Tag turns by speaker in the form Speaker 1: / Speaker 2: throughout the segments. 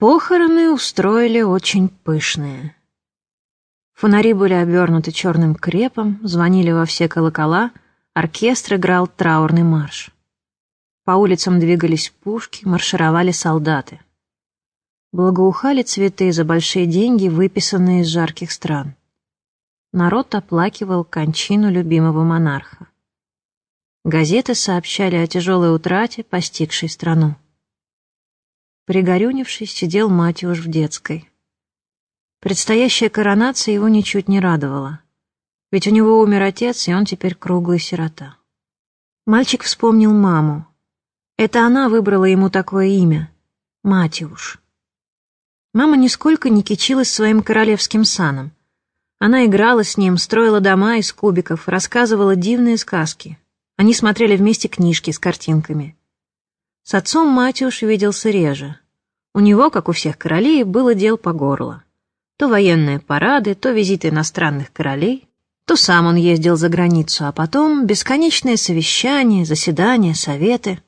Speaker 1: Похороны устроили очень пышные. Фонари были обернуты черным крепом, звонили во все колокола, оркестр играл траурный марш. По улицам двигались пушки, маршировали солдаты. Благоухали цветы за большие деньги, выписанные из жарких стран. Народ оплакивал кончину любимого монарха. Газеты сообщали о тяжелой утрате, постигшей страну. Пригорюнившись, сидел Матюш в детской. Предстоящая коронация его ничуть не радовала. Ведь у него умер отец, и он теперь круглый сирота. Мальчик вспомнил маму. Это она выбрала ему такое имя — Матюш. Мама нисколько не кичилась своим королевским саном. Она играла с ним, строила дома из кубиков, рассказывала дивные сказки. Они смотрели вместе книжки с картинками. С отцом Матюш виделся реже. У него, как у всех королей, было дел по горло. То военные парады, то визиты иностранных королей, то сам он ездил за границу, а потом бесконечные совещания, заседания, советы.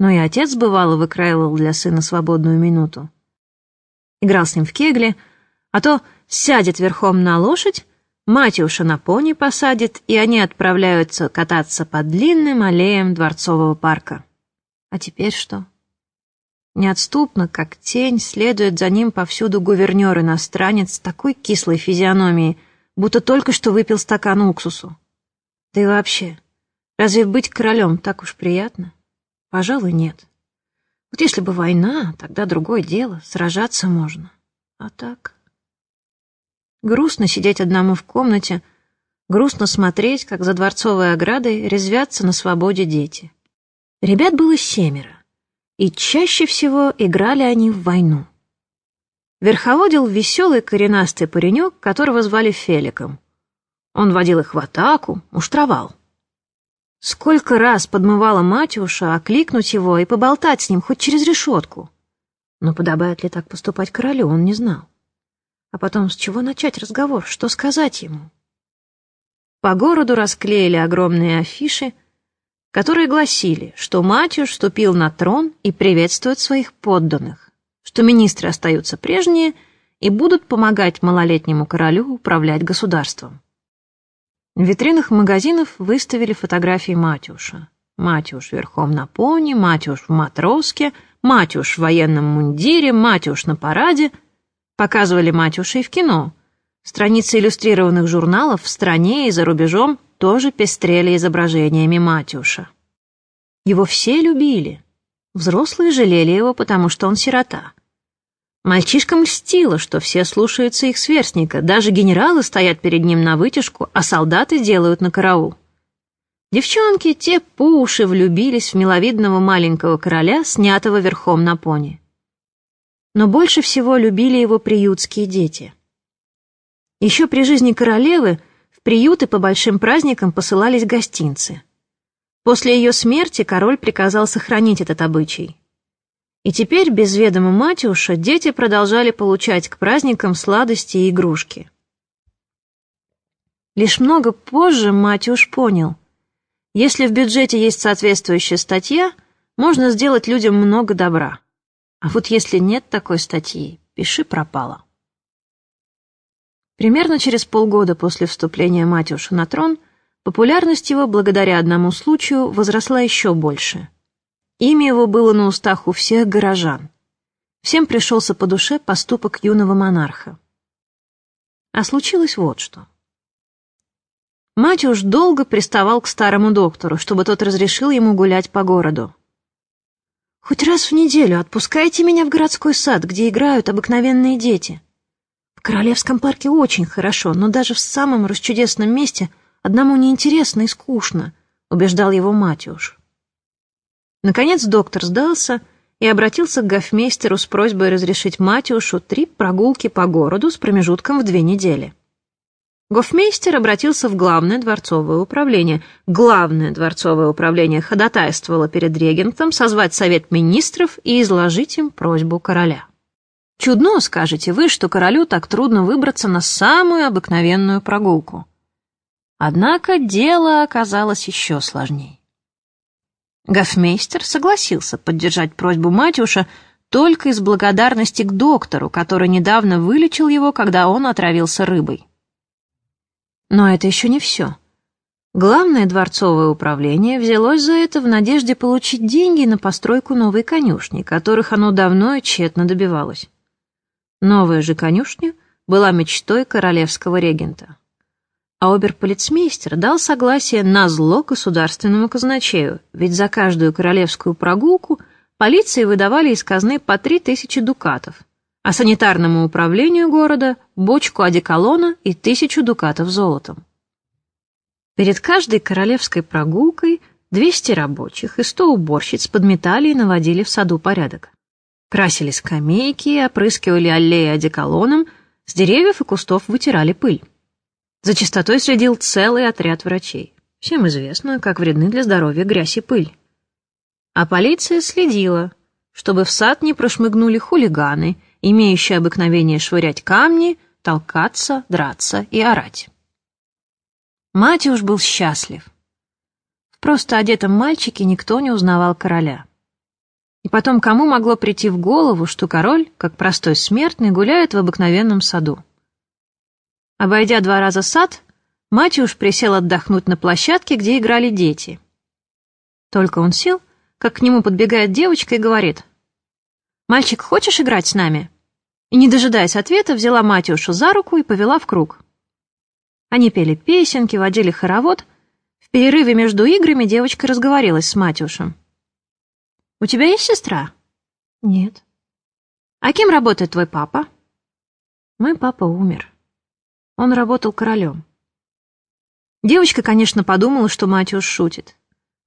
Speaker 1: Но и отец, бывало, выкраивал для сына свободную минуту. Играл с ним в кегли, а то сядет верхом на лошадь, Матюша на пони посадит, и они отправляются кататься по длинным аллеям дворцового парка. А теперь что? Неотступно, как тень, следует за ним повсюду гувернер-иностранец с такой кислой физиономией, будто только что выпил стакан уксусу. Да и вообще, разве быть королем так уж приятно? Пожалуй, нет. Вот если бы война, тогда другое дело, сражаться можно. А так... Грустно сидеть одному в комнате, грустно смотреть, как за дворцовой оградой резвятся на свободе дети. Ребят было семеро, и чаще всего играли они в войну. Верховодил веселый коренастый паренек, которого звали Феликом. Он водил их в атаку, муштровал. Сколько раз подмывала Матюша окликнуть его и поболтать с ним хоть через решетку. Но подобает ли так поступать королю, он не знал. А потом, с чего начать разговор, что сказать ему? По городу расклеили огромные афиши, которые гласили, что Матюш вступил на трон и приветствует своих подданных, что министры остаются прежние и будут помогать малолетнему королю управлять государством. В витринах магазинов выставили фотографии Матюша. Матюш верхом на пони, Матюш в матроске, Матюш в военном мундире, Матюш на параде — Показывали Матюшей в кино. Страницы иллюстрированных журналов в стране и за рубежом тоже пестрели изображениями Матюша. Его все любили. Взрослые жалели его, потому что он сирота. Мальчишкам льстило, что все слушаются их сверстника, даже генералы стоят перед ним на вытяжку, а солдаты делают на караул. Девчонки те по уши влюбились в миловидного маленького короля, снятого верхом на пони но больше всего любили его приютские дети. Еще при жизни королевы в приюты по большим праздникам посылались гостинцы. После ее смерти король приказал сохранить этот обычай. И теперь, без ведома Матюша, дети продолжали получать к праздникам сладости и игрушки. Лишь много позже Матюш понял, если в бюджете есть соответствующая статья, можно сделать людям много добра. А вот если нет такой статьи, пиши пропало. Примерно через полгода после вступления Матюша на трон популярность его, благодаря одному случаю, возросла еще больше. Имя его было на устах у всех горожан. Всем пришелся по душе поступок юного монарха. А случилось вот что. Матюш долго приставал к старому доктору, чтобы тот разрешил ему гулять по городу. Хоть раз в неделю отпускайте меня в городской сад, где играют обыкновенные дети. В Королевском парке очень хорошо, но даже в самом расчудесном месте одному неинтересно и скучно, убеждал его Матюш. Наконец доктор сдался и обратился к гофмейстеру с просьбой разрешить Матюшу три прогулки по городу с промежутком в две недели. Гофмейстер обратился в Главное дворцовое управление. Главное дворцовое управление ходатайствовало перед регентом созвать совет министров и изложить им просьбу короля. Чудно, скажете вы, что королю так трудно выбраться на самую обыкновенную прогулку. Однако дело оказалось еще сложнее. Гофмейстер согласился поддержать просьбу Матюша, только из благодарности к доктору, который недавно вылечил его, когда он отравился рыбой. Но это еще не все. Главное дворцовое управление взялось за это в надежде получить деньги на постройку новой конюшни, которых оно давно и тщетно добивалось. Новая же конюшня была мечтой королевского регента. А оберполицмейстер дал согласие на зло государственному казначею, ведь за каждую королевскую прогулку полиции выдавали из казны по три тысячи дукатов, а санитарному управлению города – бочку одеколона и тысячу дукатов золотом. Перед каждой королевской прогулкой 200 рабочих и 100 уборщиц подметали и наводили в саду порядок. Красили скамейки, опрыскивали аллеи одеколоном, с деревьев и кустов вытирали пыль. За чистотой следил целый отряд врачей. Всем известно, как вредны для здоровья грязь и пыль. А полиция следила, чтобы в сад не прошмыгнули хулиганы, имеющие обыкновение швырять камни, толкаться, драться и орать. Матюш был счастлив. В просто одетом мальчике никто не узнавал короля. И потом, кому могло прийти в голову, что король, как простой смертный, гуляет в обыкновенном саду? Обойдя два раза сад, Матюш присел отдохнуть на площадке, где играли дети. Только он сел, как к нему подбегает девочка и говорит, «Мальчик, хочешь играть с нами?» И, не дожидаясь ответа, взяла Матюшу за руку и повела в круг. Они пели песенки, водили хоровод. В перерыве между играми девочка разговорилась с Матюшем. «У тебя есть сестра?» «Нет». «А кем работает твой папа?» «Мой папа умер. Он работал королем». Девочка, конечно, подумала, что Матюш шутит.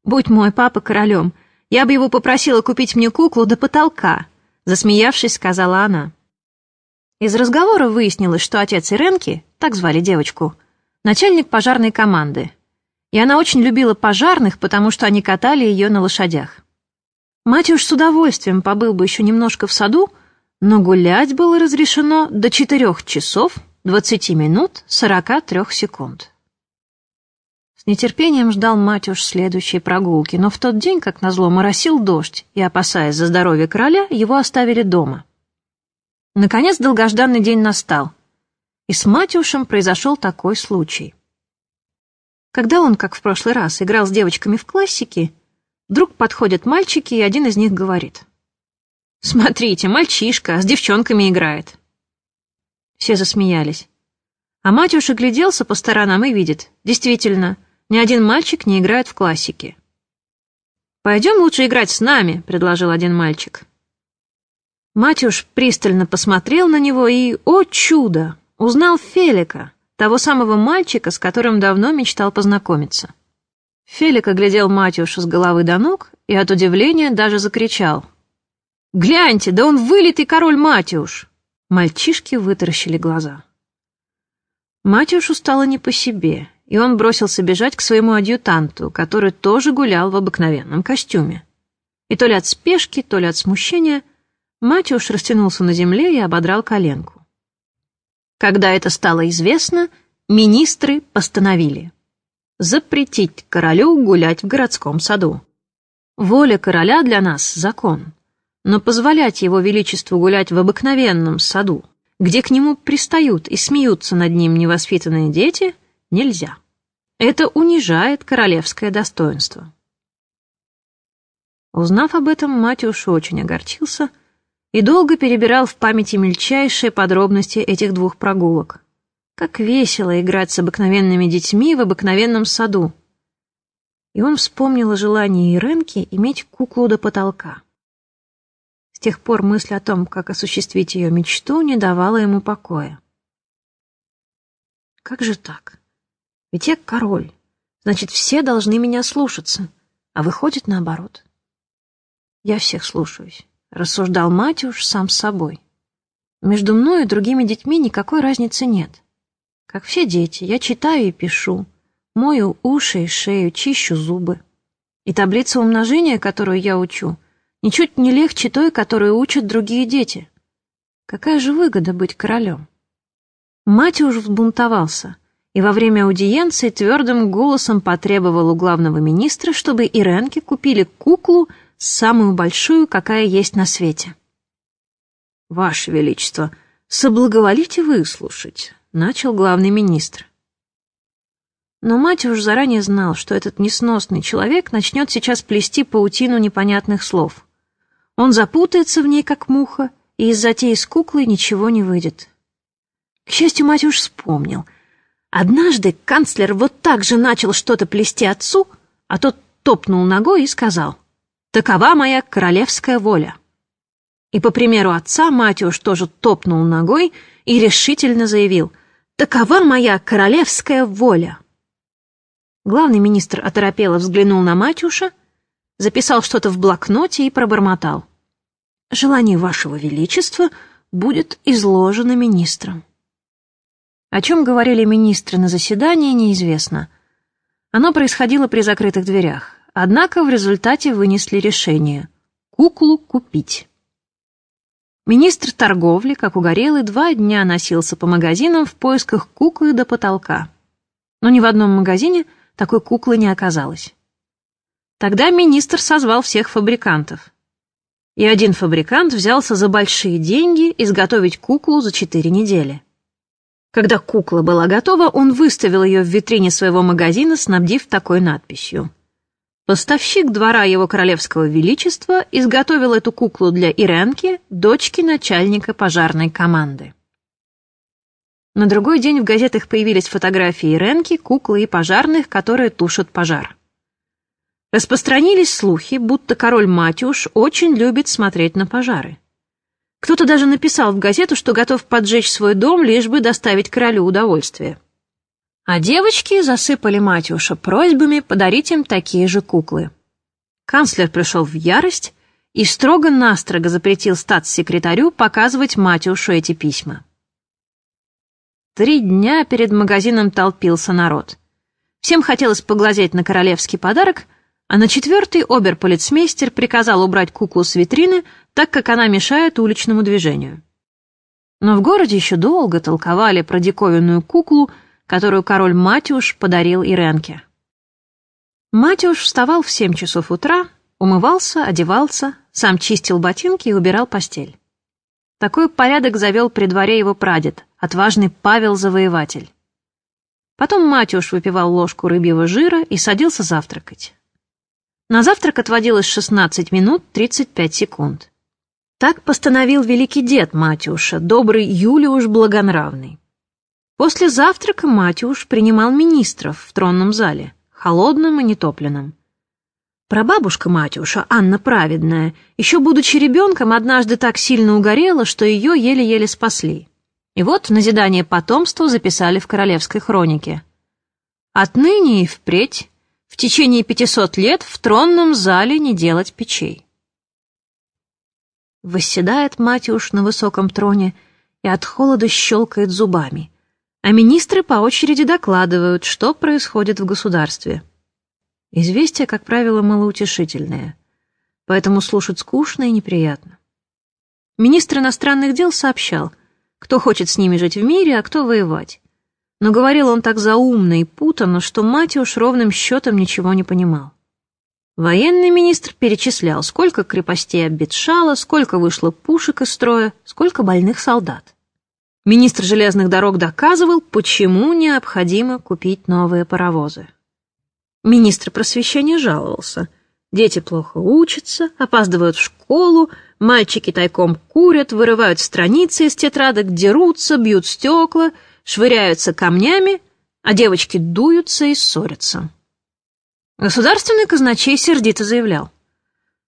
Speaker 1: «Будь мой папа королем, я бы его попросила купить мне куклу до потолка», засмеявшись, сказала она. Из разговора выяснилось, что отец Иренки, так звали девочку, начальник пожарной команды, и она очень любила пожарных, потому что они катали ее на лошадях. Мать уж с удовольствием побыл бы еще немножко в саду, но гулять было разрешено до четырех часов двадцати минут сорока трех секунд. С нетерпением ждал Матюш следующей прогулки, но в тот день, как назло, моросил дождь, и, опасаясь за здоровье короля, его оставили дома. Наконец долгожданный день настал — и с Матюшем произошел такой случай. Когда он, как в прошлый раз, играл с девочками в классике, вдруг подходят мальчики, и один из них говорит. «Смотрите, мальчишка с девчонками играет». Все засмеялись. А Матюш огляделся по сторонам и видит, действительно, ни один мальчик не играет в классике. «Пойдем лучше играть с нами», — предложил один мальчик. Матюш пристально посмотрел на него и, о чудо, Узнал Фелика, того самого мальчика, с которым давно мечтал познакомиться. Фелик оглядел Матюша с головы до ног и от удивления даже закричал. «Гляньте, да он вылитый король Матюш!» Мальчишки вытаращили глаза. Матюшу стало не по себе, и он бросился бежать к своему адъютанту, который тоже гулял в обыкновенном костюме. И то ли от спешки, то ли от смущения Матюш растянулся на земле и ободрал коленку. Когда это стало известно, министры постановили запретить королю гулять в городском саду. Воля короля для нас — закон, но позволять его величеству гулять в обыкновенном саду, где к нему пристают и смеются над ним невоспитанные дети, нельзя. Это унижает королевское достоинство. Узнав об этом, Матюш очень огорчился — и долго перебирал в памяти мельчайшие подробности этих двух прогулок. Как весело играть с обыкновенными детьми в обыкновенном саду. И он вспомнил о желании Иренки иметь куклу до потолка. С тех пор мысль о том, как осуществить ее мечту, не давала ему покоя. Как же так? Ведь я король, значит, все должны меня слушаться, а выходит наоборот. Я всех слушаюсь рассуждал Матюш сам с собой. Между мной и другими детьми никакой разницы нет. Как все дети, я читаю и пишу, мою уши и шею, чищу зубы. И таблица умножения, которую я учу, ничуть не легче той, которую учат другие дети. Какая же выгода быть королем? Матюш взбунтовался и во время аудиенции твердым голосом потребовал у главного министра, чтобы Иренке купили куклу самую большую, какая есть на свете. Ваше Величество, соблаговолите выслушать, начал главный министр. Но мать уж заранее знал, что этот несносный человек начнет сейчас плести паутину непонятных слов. Он запутается в ней, как муха, и из затеи с куклой ничего не выйдет. К счастью, мать уж вспомнил. Однажды канцлер вот так же начал что-то плести отцу, а тот топнул ногой и сказал, «Такова моя королевская воля». И по примеру отца Матюш тоже топнул ногой и решительно заявил, «Такова моя королевская воля». Главный министр оторопело взглянул на Матюша, записал что-то в блокноте и пробормотал. «Желание вашего величества будет изложено министром». О чем говорили министры на заседании, неизвестно. Оно происходило при закрытых дверях, однако в результате вынесли решение — куклу купить. Министр торговли, как угорелый, два дня носился по магазинам в поисках куклы до потолка. Но ни в одном магазине — такой куклы не оказалось. Тогда министр созвал всех фабрикантов. И один фабрикант взялся за большие деньги изготовить куклу за четыре недели. Когда кукла была готова, он выставил ее в витрине своего магазина, снабдив такой надписью. Поставщик двора его королевского величества изготовил эту куклу для Иренки, дочки начальника пожарной команды. На другой день в газетах появились фотографии Ренки, куклы и пожарных, которые тушат пожар. Распространились слухи, будто король Матюш очень любит смотреть на пожары. Кто-то даже написал в газету, что готов поджечь свой дом, лишь бы доставить королю удовольствие. А девочки засыпали Матюша просьбами подарить им такие же куклы. Канцлер пришел в ярость и строго-настрого запретил статс-секретарю показывать Матюшу эти письма. Три дня перед магазином толпился народ. Всем хотелось поглазеть на королевский подарок, а на четвертый оберполицмейстер приказал убрать куклу с витрины, так как она мешает уличному движению. Но в городе еще долго толковали про диковинную куклу, которую король Матюш подарил Иренке. Матюш вставал в семь часов утра, умывался, одевался, сам чистил ботинки и убирал постель. Такой порядок завел при дворе его прадед, отважный Павел Завоеватель. Потом Матюш выпивал ложку рыбьего жира и садился завтракать. На завтрак отводилось 16 минут 35 секунд. Так постановил великий дед Матюша, добрый Юлиуш Благонравный. После завтрака Матюш принимал министров в тронном зале, холодном и нетопленном. Прабабушка Матюша, Анна Праведная, еще будучи ребенком, однажды так сильно угорела, что ее еле-еле спасли. И вот в назидание потомству записали в королевской хронике. Отныне и впредь, в течение пятисот лет, в тронном зале не делать печей. Восседает Матюш на высоком троне и от холода щелкает зубами, а министры по очереди докладывают, что происходит в государстве. Известия, как правило, малоутешительные, поэтому слушать скучно и неприятно. Министр иностранных дел сообщал, кто хочет с ними жить в мире, а кто воевать. Но говорил он так заумно и путанно, что Матиуш ровным счетом ничего не понимал. Военный министр перечислял, сколько крепостей обветшало, сколько вышло пушек из строя, сколько больных солдат. Министр железных дорог доказывал, почему необходимо купить новые паровозы. Министр просвещения жаловался. Дети плохо учатся, опаздывают в школу, мальчики тайком курят, вырывают страницы из тетрадок, дерутся, бьют стекла, швыряются камнями, а девочки дуются и ссорятся. Государственный казначей сердито заявлял.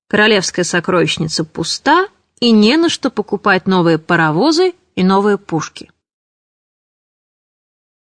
Speaker 1: Королевская сокровищница пуста, и не на что покупать новые паровозы и новые пушки.